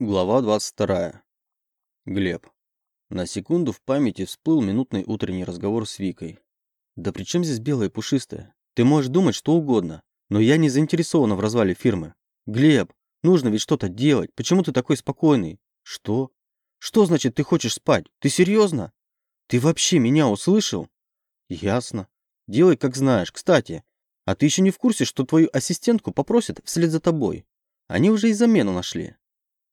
Глава 22. Глеб. На секунду в памяти всплыл минутный утренний разговор с Викой. «Да при чем здесь белое и пушистое? Ты можешь думать что угодно, но я не заинтересована в развале фирмы. Глеб, нужно ведь что-то делать. Почему ты такой спокойный? Что? Что значит ты хочешь спать? Ты серьезно? Ты вообще меня услышал? Ясно. Делай как знаешь. Кстати, а ты еще не в курсе, что твою ассистентку попросят вслед за тобой? Они уже и замену нашли.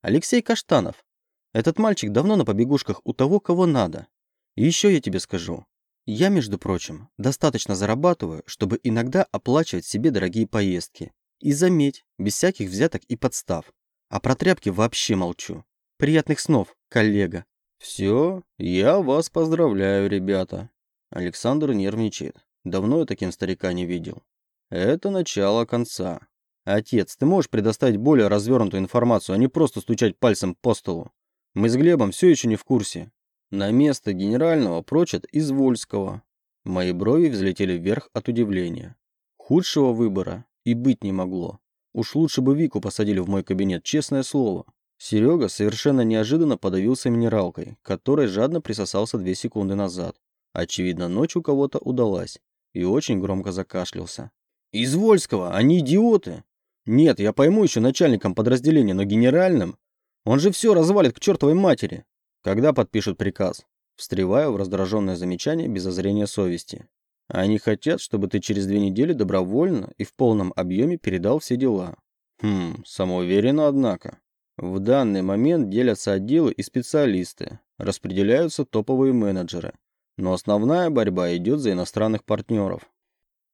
Алексей Каштанов. Этот мальчик давно на побегушках у того, кого надо. И еще я тебе скажу. Я, между прочим, достаточно зарабатываю, чтобы иногда оплачивать себе дорогие поездки. И заметь, без всяких взяток и подстав. А про тряпки вообще молчу. Приятных снов, коллега. Все, я вас поздравляю, ребята. Александр нервничает. Давно я таким старика не видел. Это начало конца. «Отец, ты можешь предоставить более развернутую информацию, а не просто стучать пальцем по столу? Мы с Глебом все еще не в курсе. На место генерального прочат из Вольского». Мои брови взлетели вверх от удивления. Худшего выбора и быть не могло. Уж лучше бы Вику посадили в мой кабинет, честное слово. Серега совершенно неожиданно подавился минералкой, которой жадно присосался две секунды назад. Очевидно, ночь у кого-то удалась. И очень громко закашлялся. «Из Вольского! Они идиоты! Нет, я пойму еще начальником подразделения, но генеральным? Он же все развалит к чертовой матери. Когда подпишут приказ? Встреваю в раздраженное замечание без озрения совести. Они хотят, чтобы ты через две недели добровольно и в полном объеме передал все дела. Хм, самоуверенно, однако. В данный момент делятся отделы и специалисты, распределяются топовые менеджеры. Но основная борьба идет за иностранных партнеров.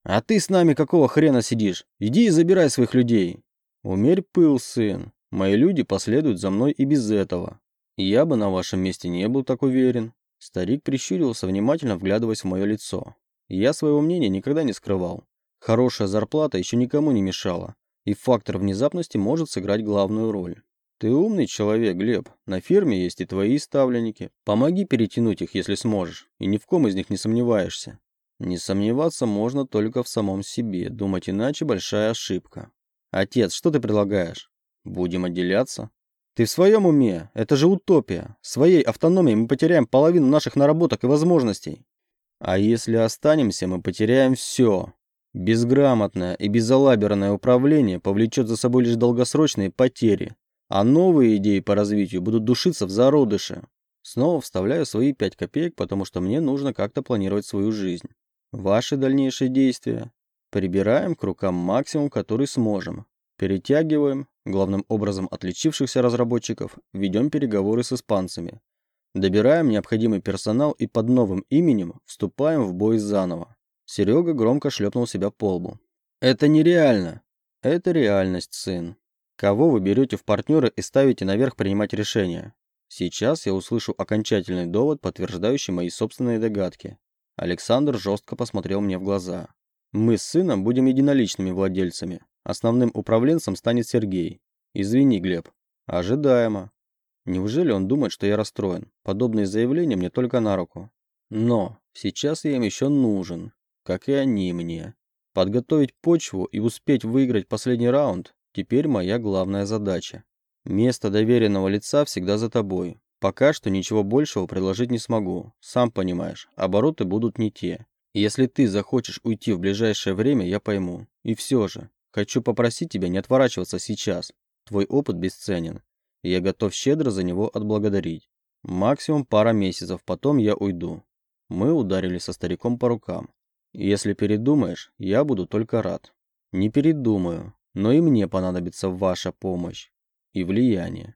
А ты с нами какого хрена сидишь? Иди и забирай своих людей. Умерь пыл, сын. Мои люди последуют за мной и без этого. Я бы на вашем месте не был так уверен. Старик прищурился, внимательно вглядываясь в мое лицо. Я своего мнения никогда не скрывал. Хорошая зарплата еще никому не мешала, и фактор внезапности может сыграть главную роль. Ты умный человек, Глеб. На фирме есть и твои ставленники. Помоги перетянуть их, если сможешь, и ни в ком из них не сомневаешься. Не сомневаться можно только в самом себе, думать иначе большая ошибка. Отец, что ты предлагаешь? Будем отделяться? Ты в своем уме? Это же утопия. Своей автономией мы потеряем половину наших наработок и возможностей. А если останемся, мы потеряем все. Безграмотное и безалаберное управление повлечет за собой лишь долгосрочные потери, а новые идеи по развитию будут душиться в зародыше. Снова вставляю свои пять копеек, потому что мне нужно как-то планировать свою жизнь. Ваши дальнейшие действия. Прибираем к рукам максимум, который сможем. Перетягиваем, главным образом отличившихся разработчиков, ведем переговоры с испанцами. Добираем необходимый персонал и под новым именем вступаем в бой заново. Серега громко шлепнул себя по лбу. Это нереально. Это реальность, сын. Кого вы берете в партнеры и ставите наверх принимать решения? Сейчас я услышу окончательный довод, подтверждающий мои собственные догадки. Александр жестко посмотрел мне в глаза. Мы с сыном будем единоличными владельцами. Основным управленцем станет Сергей. Извини, Глеб. Ожидаемо. Неужели он думает, что я расстроен? Подобные заявления мне только на руку. Но сейчас я им еще нужен, как и они мне. Подготовить почву и успеть выиграть последний раунд – теперь моя главная задача. Место доверенного лица всегда за тобой. Пока что ничего большего предложить не смогу. Сам понимаешь, обороты будут не те. Если ты захочешь уйти в ближайшее время, я пойму. И все же, хочу попросить тебя не отворачиваться сейчас. Твой опыт бесценен. Я готов щедро за него отблагодарить. Максимум пара месяцев, потом я уйду. Мы ударили со стариком по рукам. Если передумаешь, я буду только рад. Не передумаю, но и мне понадобится ваша помощь и влияние.